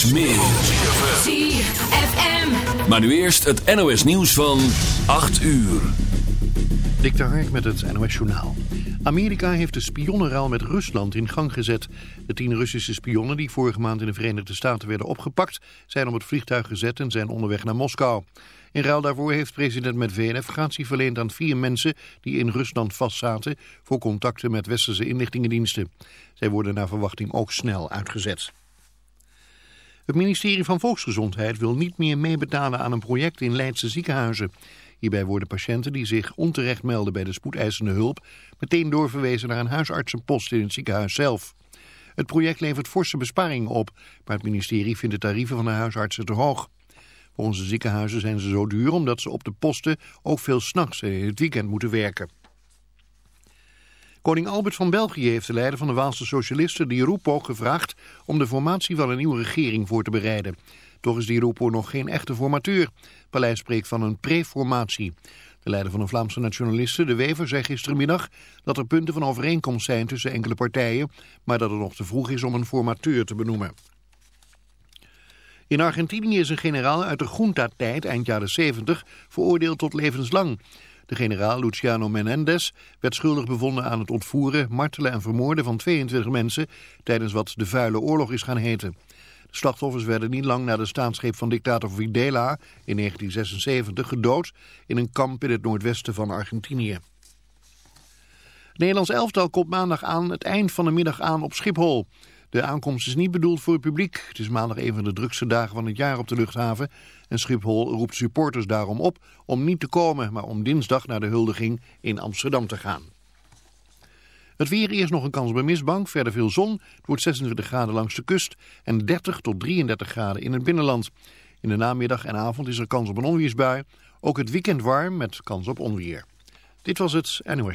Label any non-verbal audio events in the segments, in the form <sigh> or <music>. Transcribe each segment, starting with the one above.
Straks meer. ZFM. Maar nu eerst het NOS nieuws van 8 uur. Dik de Hark met het NOS Journaal. Amerika heeft de spionnenruil met Rusland in gang gezet. De tien Russische spionnen die vorige maand in de Verenigde Staten werden opgepakt... zijn op het vliegtuig gezet en zijn onderweg naar Moskou. In ruil daarvoor heeft president Medvedev gratie verleend aan vier mensen... die in Rusland vastzaten voor contacten met westerse inlichtingendiensten. Zij worden naar verwachting ook snel uitgezet. Het ministerie van Volksgezondheid wil niet meer meebetalen aan een project in Leidse ziekenhuizen. Hierbij worden patiënten die zich onterecht melden bij de spoedeisende hulp meteen doorverwezen naar een huisartsenpost in het ziekenhuis zelf. Het project levert forse besparingen op, maar het ministerie vindt de tarieven van de huisartsen te hoog. Volgens de ziekenhuizen zijn ze zo duur omdat ze op de posten ook veel s'nachts en in het weekend moeten werken. Koning Albert van België heeft de leider van de Waalse socialisten, Di Rupo, gevraagd om de formatie van een nieuwe regering voor te bereiden. Toch is Di Rupo nog geen echte formateur. Paleis spreekt van een preformatie. De leider van de Vlaamse nationalisten, De Wever, zei gistermiddag dat er punten van overeenkomst zijn tussen enkele partijen, maar dat het nog te vroeg is om een formateur te benoemen. In Argentinië is een generaal uit de Junta-tijd, eind jaren 70, veroordeeld tot levenslang. De generaal Luciano Menendez werd schuldig bevonden aan het ontvoeren, martelen en vermoorden van 22 mensen tijdens wat de vuile oorlog is gaan heten. De slachtoffers werden niet lang na de staatsgreep van dictator Videla in 1976 gedood in een kamp in het noordwesten van Argentinië. Het Nederlands elftal komt maandag aan het eind van de middag aan op Schiphol. De aankomst is niet bedoeld voor het publiek. Het is maandag een van de drukste dagen van het jaar op de luchthaven. En Schiphol roept supporters daarom op om niet te komen, maar om dinsdag naar de huldiging in Amsterdam te gaan. Het weer eerst nog een kans bij mistbank, verder veel zon. Het wordt 26 graden langs de kust en 30 tot 33 graden in het binnenland. In de namiddag en avond is er kans op een onweersbui. Ook het weekend warm met kans op onweer. Dit was het NOS.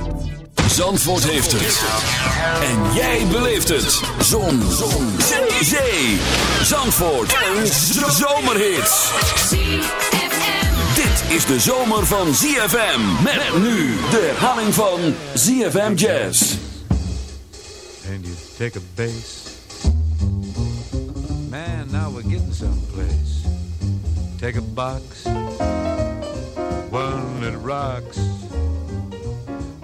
Zandvoort heeft het. En jij beleeft het. Zon. Zon. Zee. Zee. Zandvoort. Een zomerhit. Dit is de zomer van ZFM. Met nu de herhaling van ZFM Jazz. and you take a bass. Man, now we're getting someplace. Take a box, one that rocks.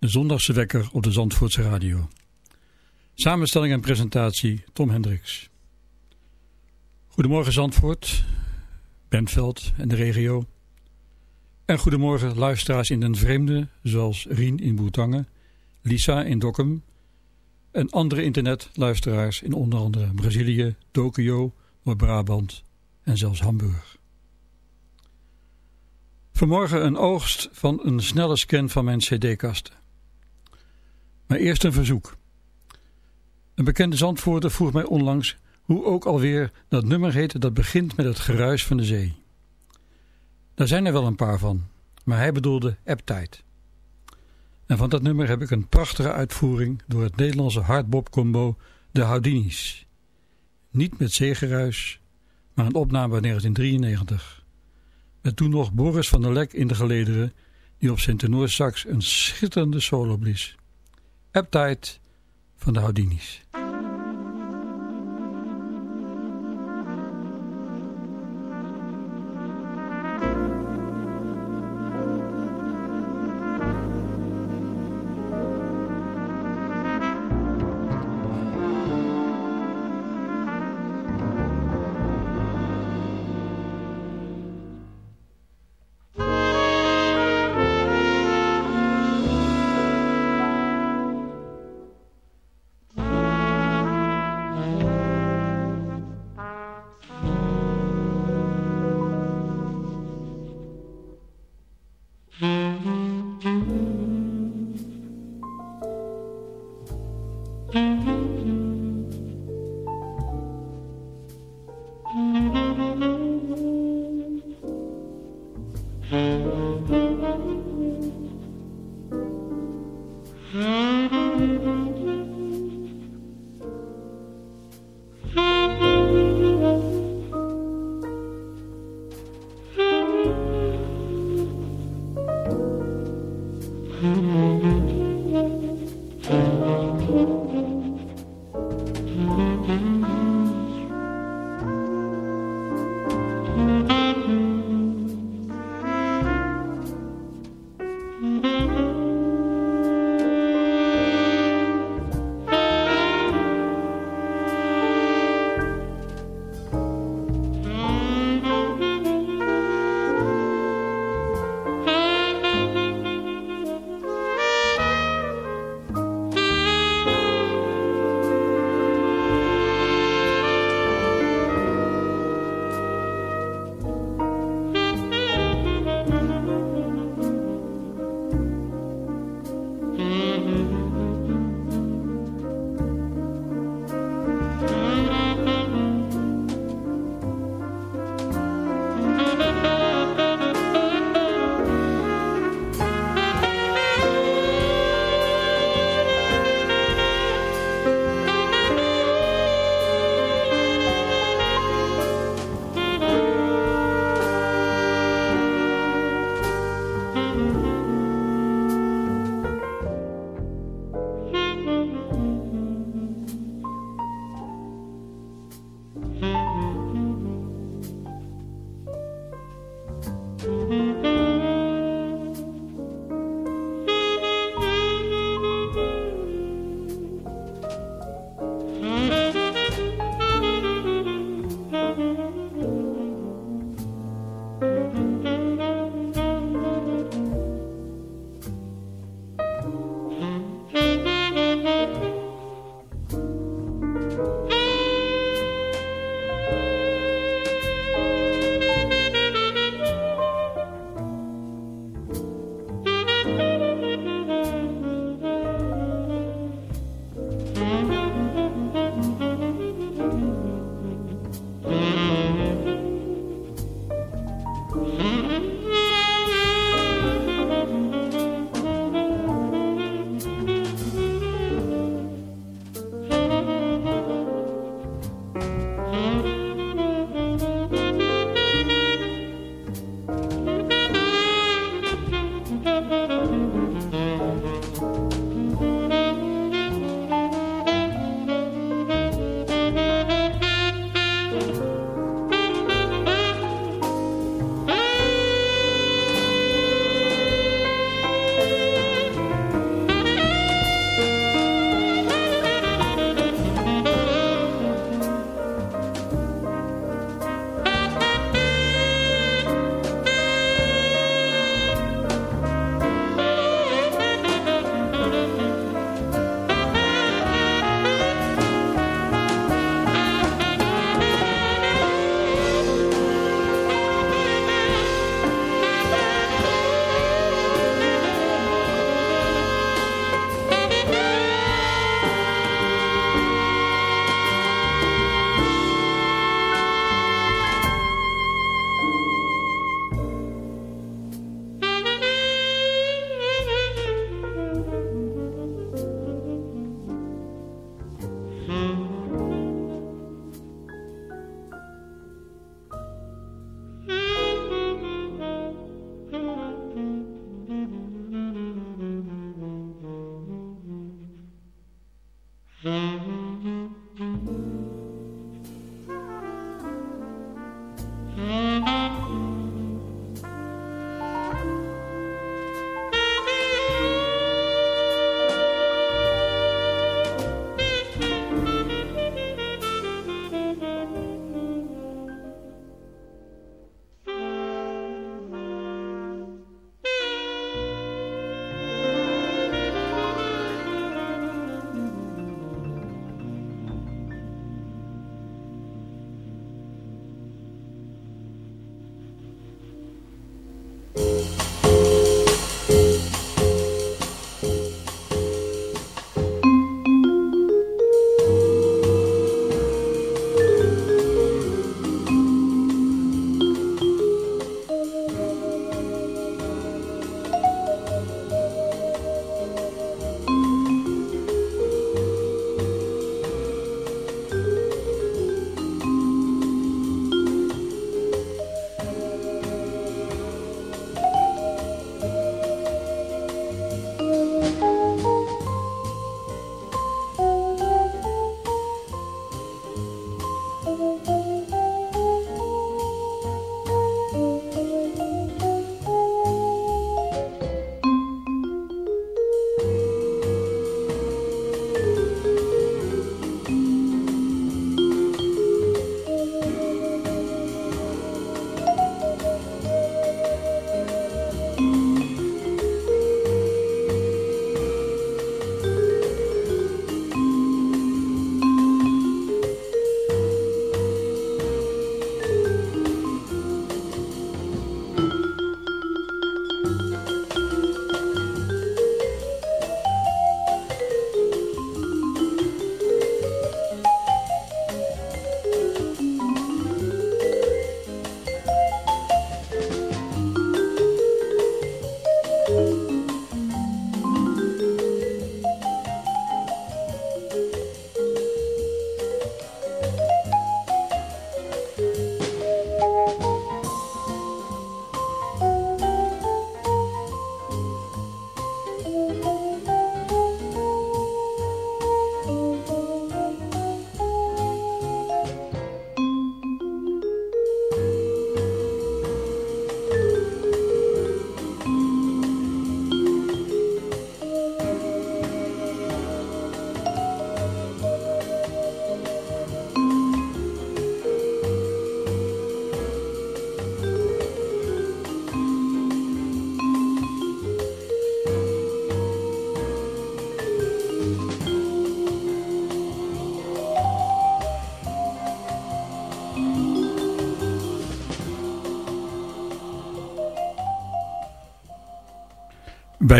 De zondagse wekker op de Zandvoortse radio. Samenstelling en presentatie Tom Hendricks. Goedemorgen Zandvoort, Bentveld en de regio. En goedemorgen luisteraars in den vreemde, zoals Rien in Boetangen, Lisa in Dokkum en andere internetluisteraars in onder andere Brazilië, Tokio, Noord-Brabant en zelfs Hamburg. Vanmorgen een oogst van een snelle scan van mijn cd-kasten. Maar eerst een verzoek. Een bekende zandvoerder vroeg mij onlangs hoe ook alweer dat nummer heette dat begint met het geruis van de zee. Daar zijn er wel een paar van, maar hij bedoelde Apptide. En van dat nummer heb ik een prachtige uitvoering door het Nederlandse hardbop-combo De Houdinis. Niet met zeegeruis, maar een opname uit 1993. Met toen nog Boris van der Lek in de gelederen, die op zijn tenorsax een schitterende solo blies. Apptide van de Houdinis.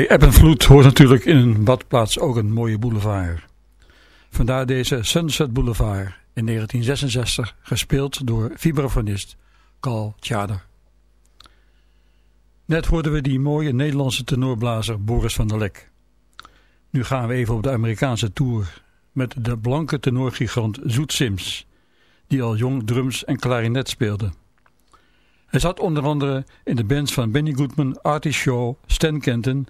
Bij eb en vloed hoort natuurlijk in een badplaats ook een mooie boulevard. Vandaar deze Sunset Boulevard in 1966 gespeeld door vibrafonist Carl Tjader. Net hoorden we die mooie Nederlandse tenorblazer Boris van der Lek. Nu gaan we even op de Amerikaanse tour met de blanke tenorgigant Zoet Sims, die al jong drums en klarinet speelde. Hij zat onder andere in de bands van Benny Goodman, Artie Shaw, Stan Kenton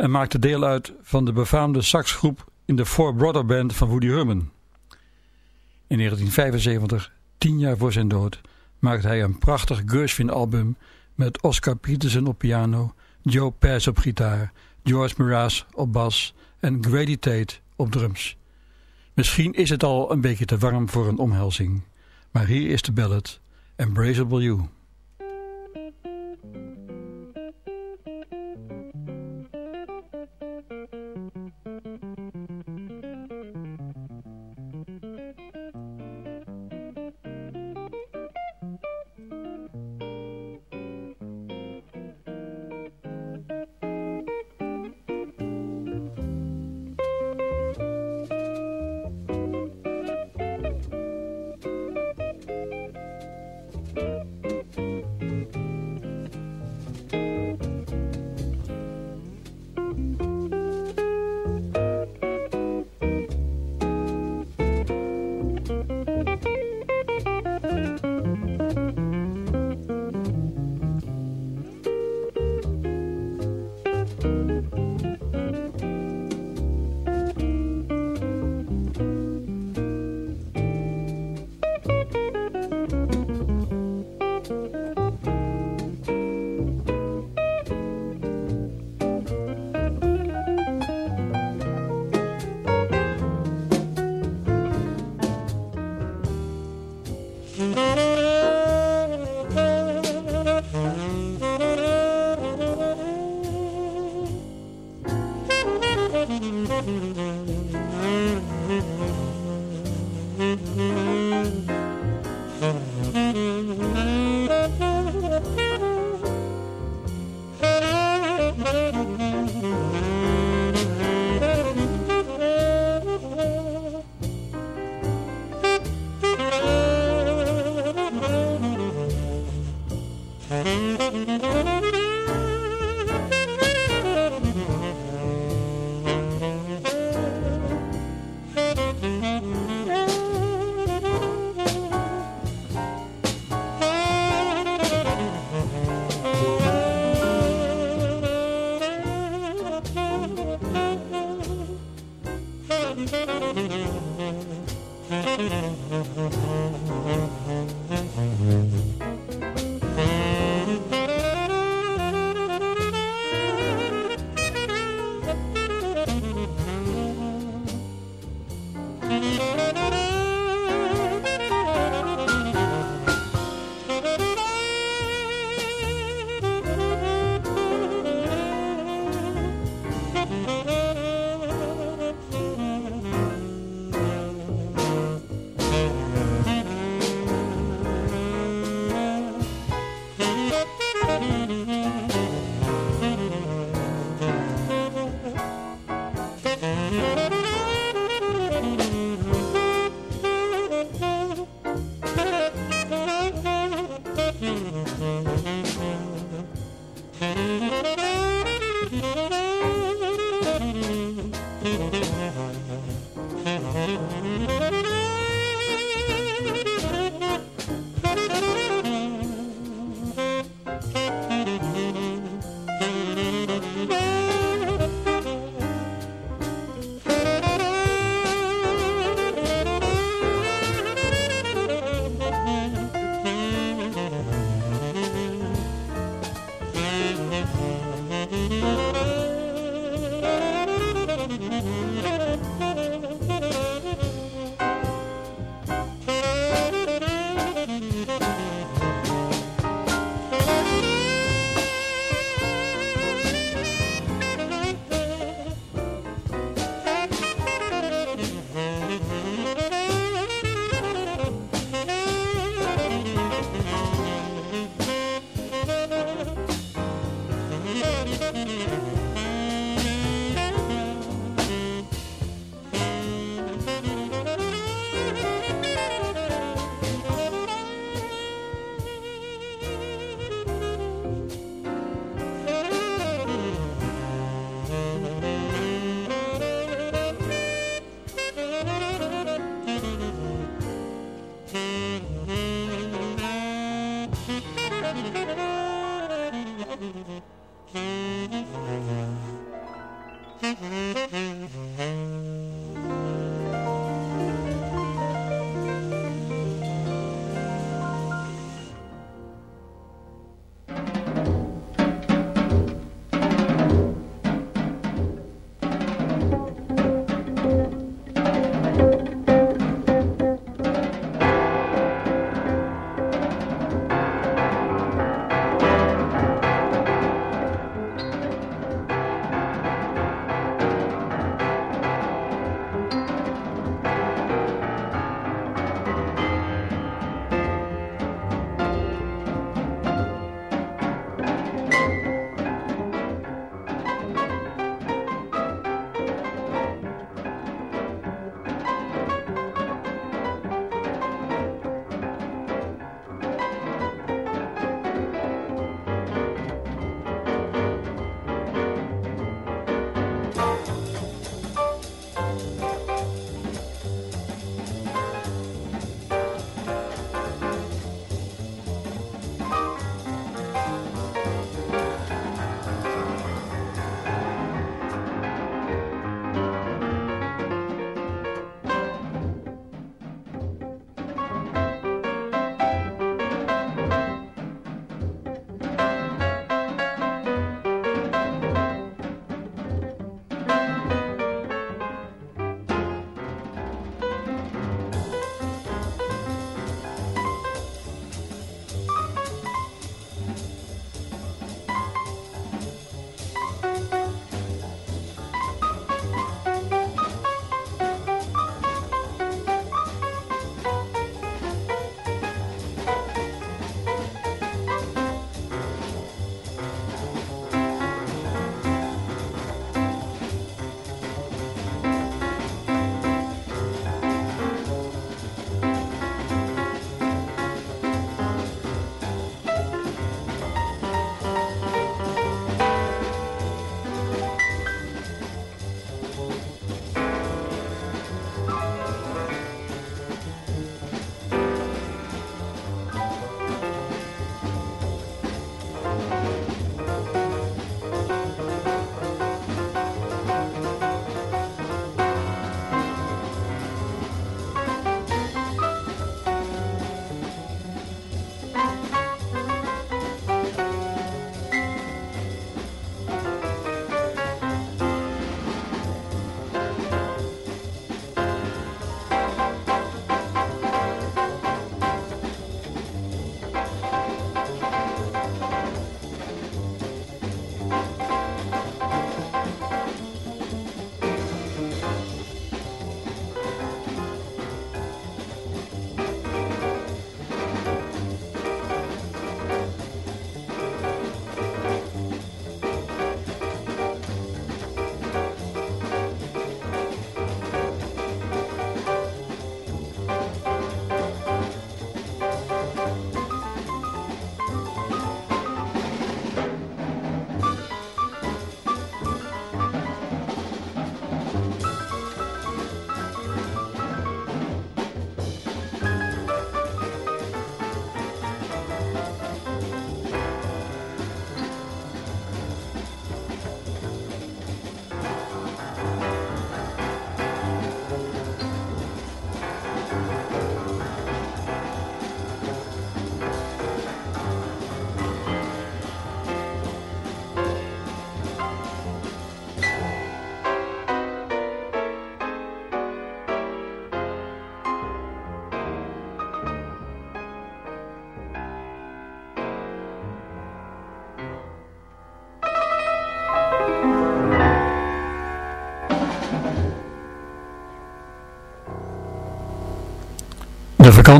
en maakte deel uit van de befaamde saxgroep in de Four Brother Band van Woody Herman. In 1975, tien jaar voor zijn dood, maakte hij een prachtig Gershwin-album met Oscar Peterson op piano, Joe Pass op gitaar, George Mraz op bas en Grady Tate op drums. Misschien is het al een beetje te warm voor een omhelzing, maar hier is de ballad Embraceable You.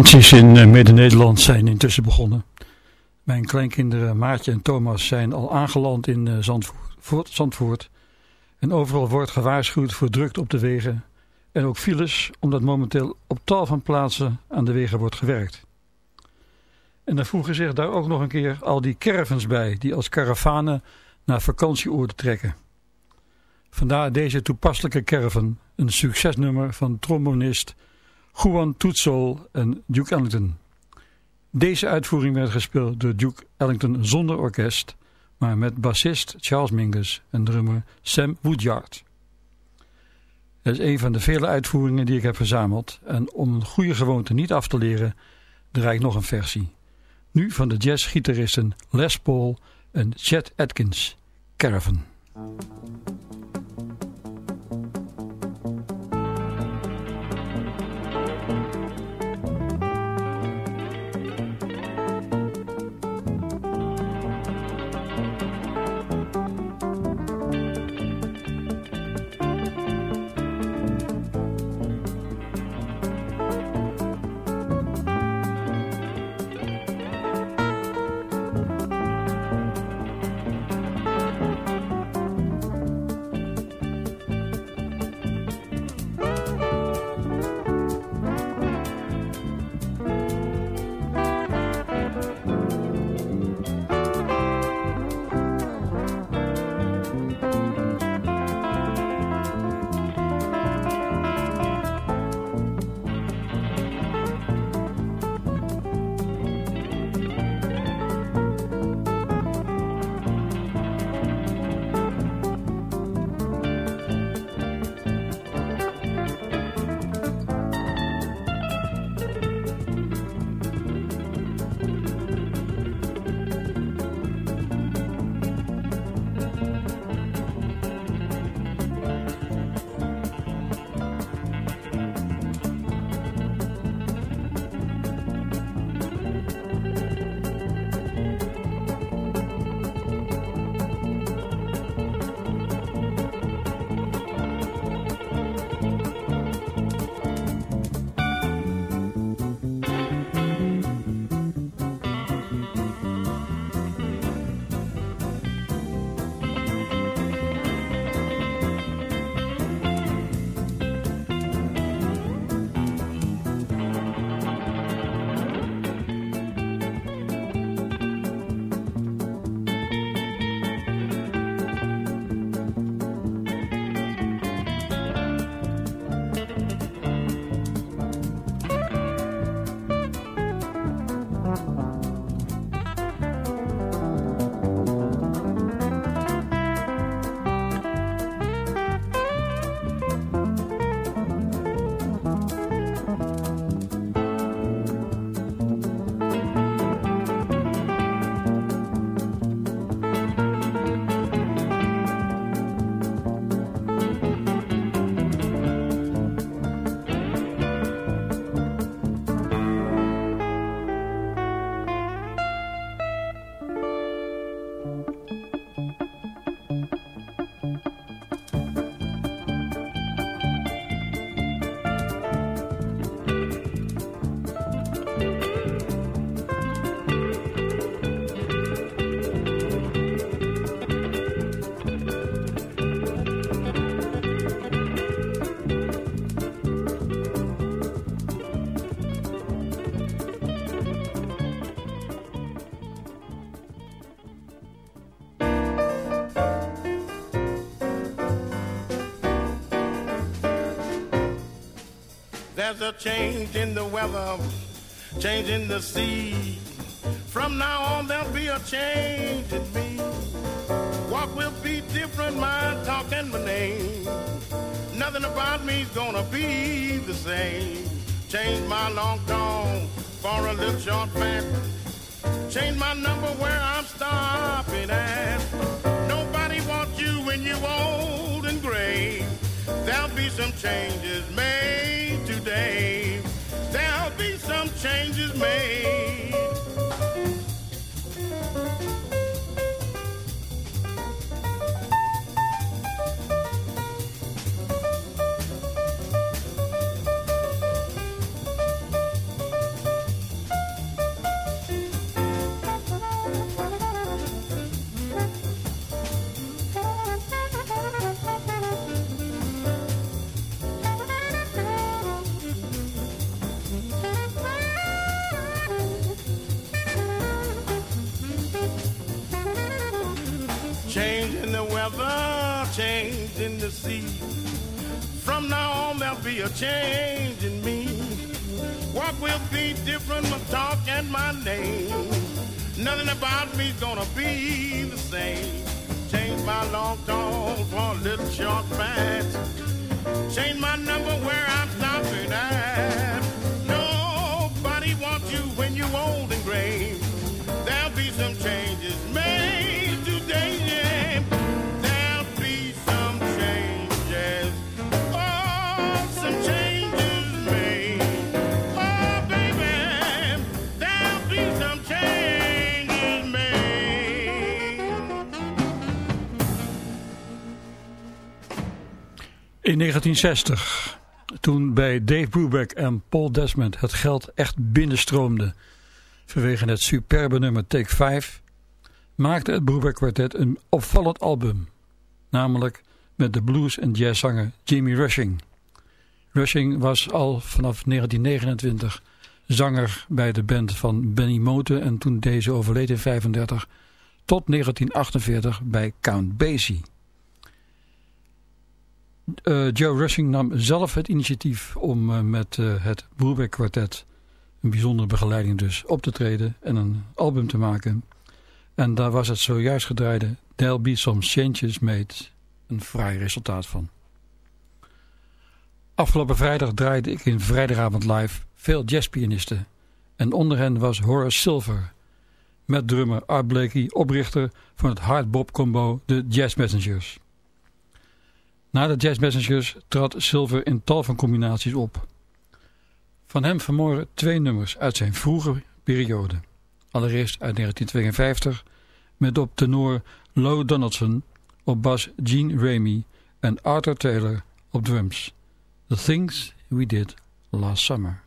Vakanties in eh, Midden-Nederland zijn intussen begonnen. Mijn kleinkinderen Maartje en Thomas zijn al aangeland in eh, Zandvoort, Zandvoort. En overal wordt gewaarschuwd voor drukte op de wegen. En ook files, omdat momenteel op tal van plaatsen aan de wegen wordt gewerkt. En dan voegen zich daar ook nog een keer al die caravans bij, die als karavanen naar vakantieoorden trekken. Vandaar deze toepasselijke caravan, een succesnummer van trombonist Juan Toetsol en Duke Ellington. Deze uitvoering werd gespeeld door Duke Ellington zonder orkest, maar met bassist Charles Mingus en drummer Sam Woodyard. Dat is een van de vele uitvoeringen die ik heb verzameld en om een goede gewoonte niet af te leren, draai ik nog een versie. Nu van de jazzgitaristen Les Paul en Chet Atkins, Caravan. There's a change in the weather, change in the sea. From now on, there'll be a change in me. Walk will be different, my talk and my name. Nothing about me's gonna be the same. Change my long tone for a little short fat. Change my number where I'm stopping at. Nobody wants you when you're old and gray. There'll be some changes made today. There'll be some changes made. Sea. From now on, there'll be a change in me. Walk will be different, my talk and my name. Nothing about me's gonna be the same. Change my long tall for a little short pants. Change my number where I'm stopping at. In 1960, toen bij Dave Brubeck en Paul Desmond het geld echt binnenstroomde vanwege het superbe nummer Take 5, maakte het Brubeck Quartet een opvallend album, namelijk met de blues- en jazzzanger Jimmy Rushing. Rushing was al vanaf 1929 zanger bij de band van Benny Moten en toen deze overleed in 35 tot 1948 bij Count Basie. Eh, Joe Rushing nam zelf het initiatief om eh, met eh, het Brubeck Quartet, een bijzondere begeleiding dus, op te treden en een album te maken. En daar was het zojuist gedraaide There'll Be Some Changes Made een fraai resultaat van. Afgelopen vrijdag draaide ik in Vrijdagavond Live veel jazzpianisten. En onder hen was Horace Silver, met drummer Art Blakey, oprichter van het hardbop combo The Jazz Messengers. Na de Jazz Messengers trad Silver in tal van combinaties op. Van hem vermoren twee nummers uit zijn vroege periode. Allereerst uit 1952 met op tenor Low Donaldson, op bas Gene Ramey en Arthur Taylor op drums. The Things We Did Last Summer.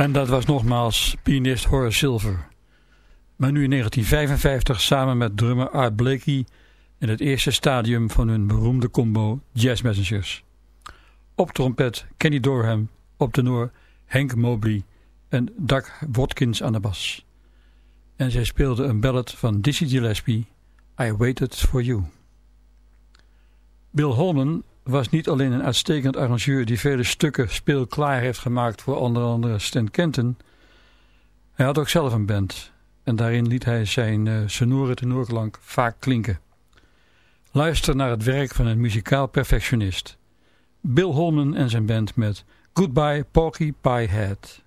En dat was nogmaals pianist Horace Silver. Maar nu in 1955 samen met drummer Art Blakey in het eerste stadium van hun beroemde combo Jazz Messengers. Op trompet Kenny Dorham, op tenor Hank Mobley en Doug Watkins aan de bas. En zij speelden een ballad van Dizzy Gillespie, I Waited For You. Bill Holman was niet alleen een uitstekend arrangeur die vele stukken speelklaar heeft gemaakt voor onder andere Stan Kenton. Hij had ook zelf een band en daarin liet hij zijn uh, sonore tenorklank vaak klinken. Luister naar het werk van een muzikaal perfectionist. Bill Holman en zijn band met Goodbye Porky Pie Head.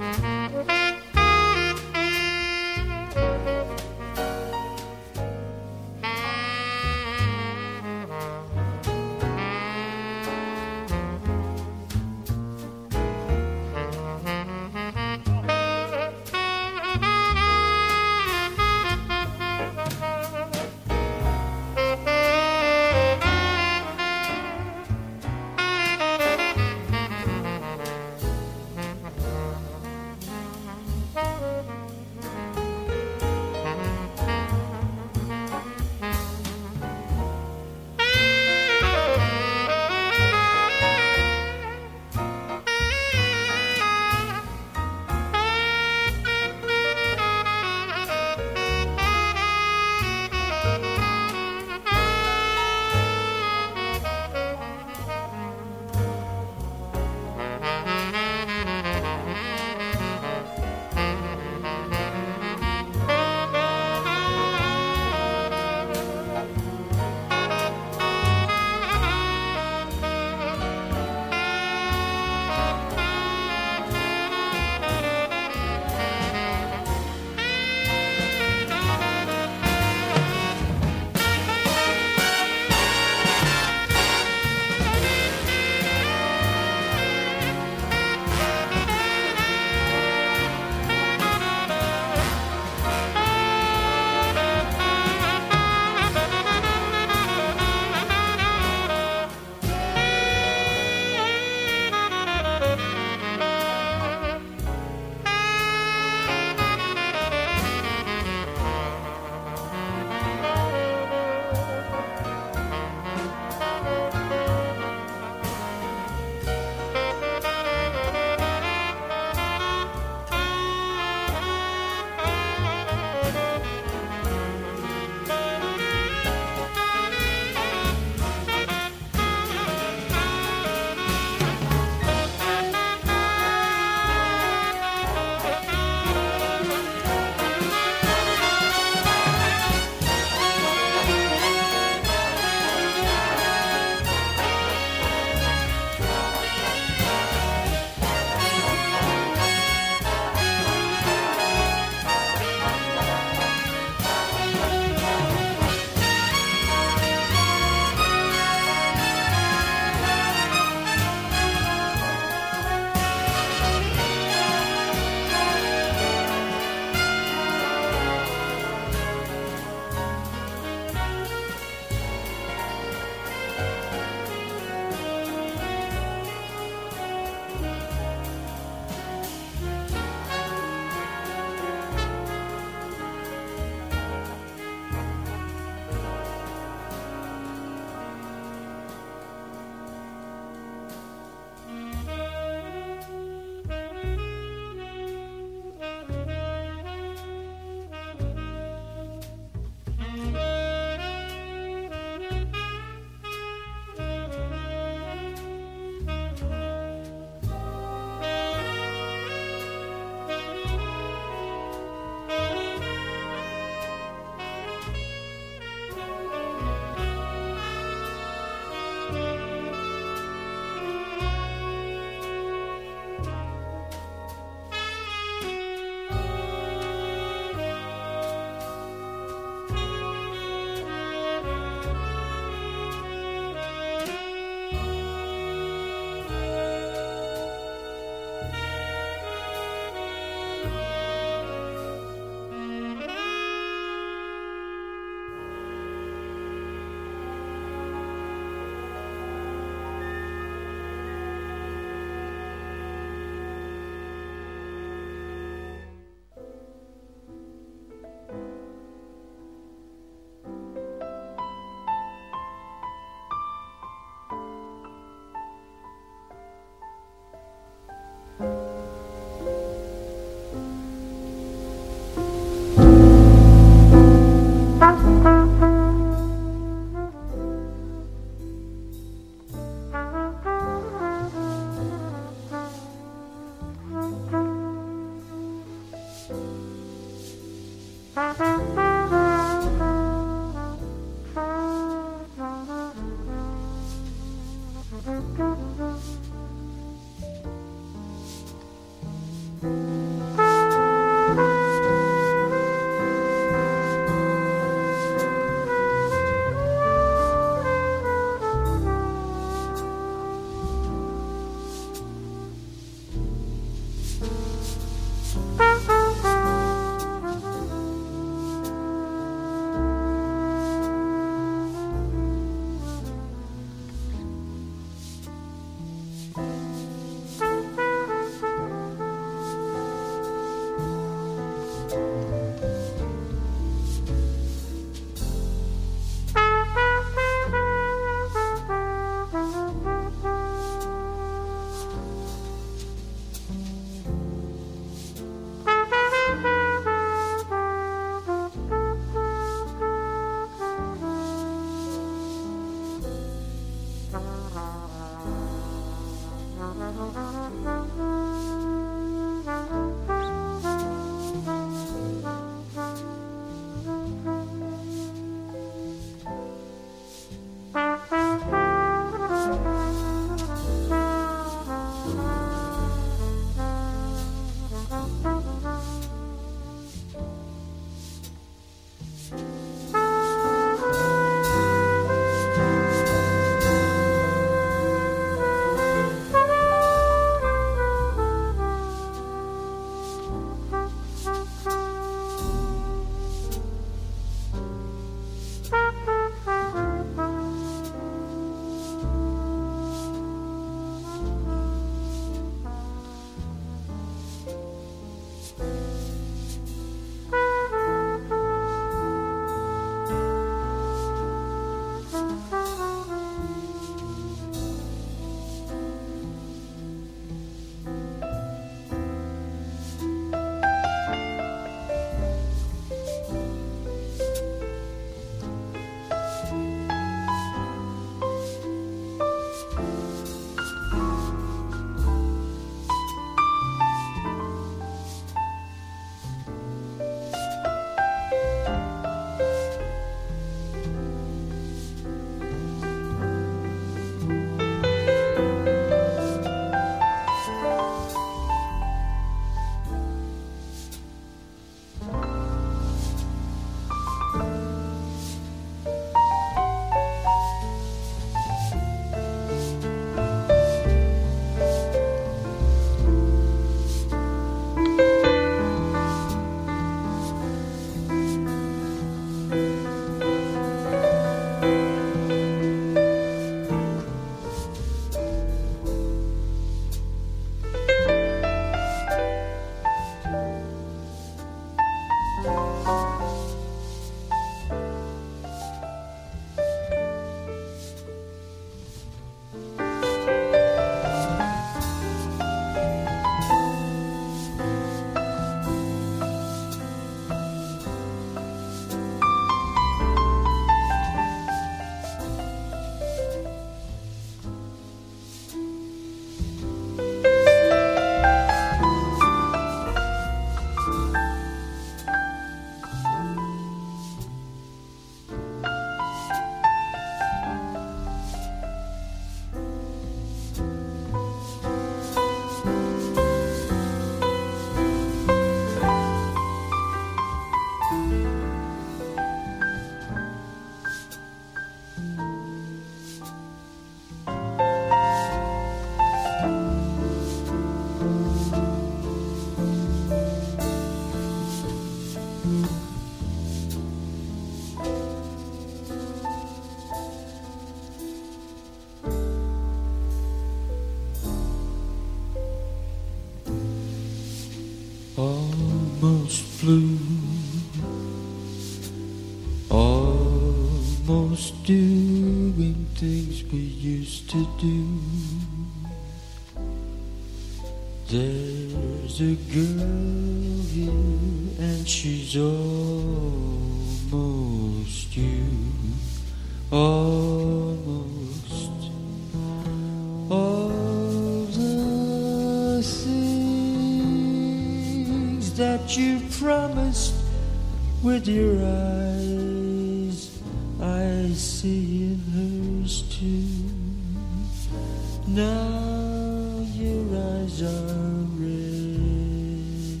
Eyes are red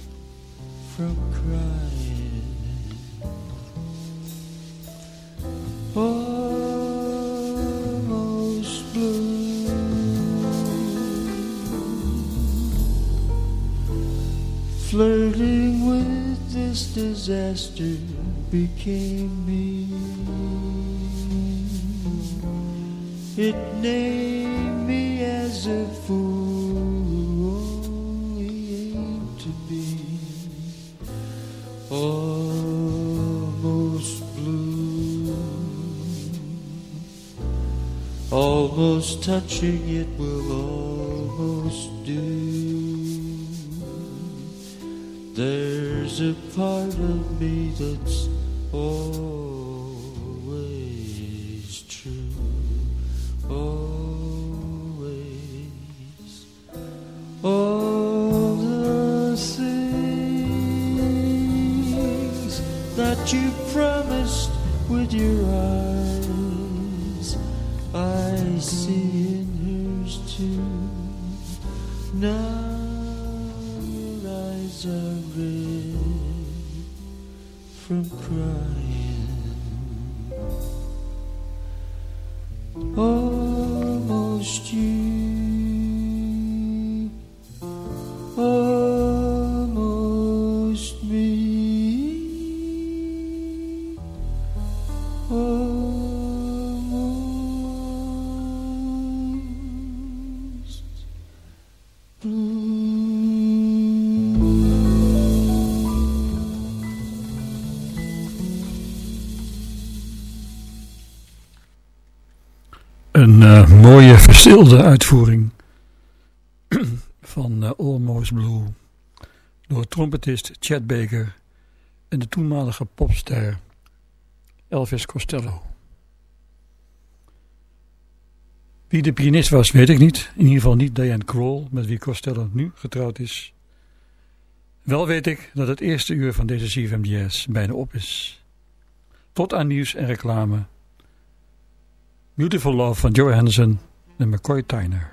from crying. Almost blue. Flirting with this disaster became me. It named Almost touching it will almost do. There's a part of me that's Een eh, mooie verstilde uitvoering <clears throat> van eh, Almost Blue door trompetist Chad Baker en de toenmalige popster Elvis Costello. Wie de pianist was, weet ik niet. In ieder geval niet Diane Kroll, met wie Costello nu getrouwd is. Wel weet ik dat het eerste uur van deze CFM Jazz bijna op is. Tot aan nieuws en reclame. Beautiful Love van Joe Henderson en McCoy Tyner.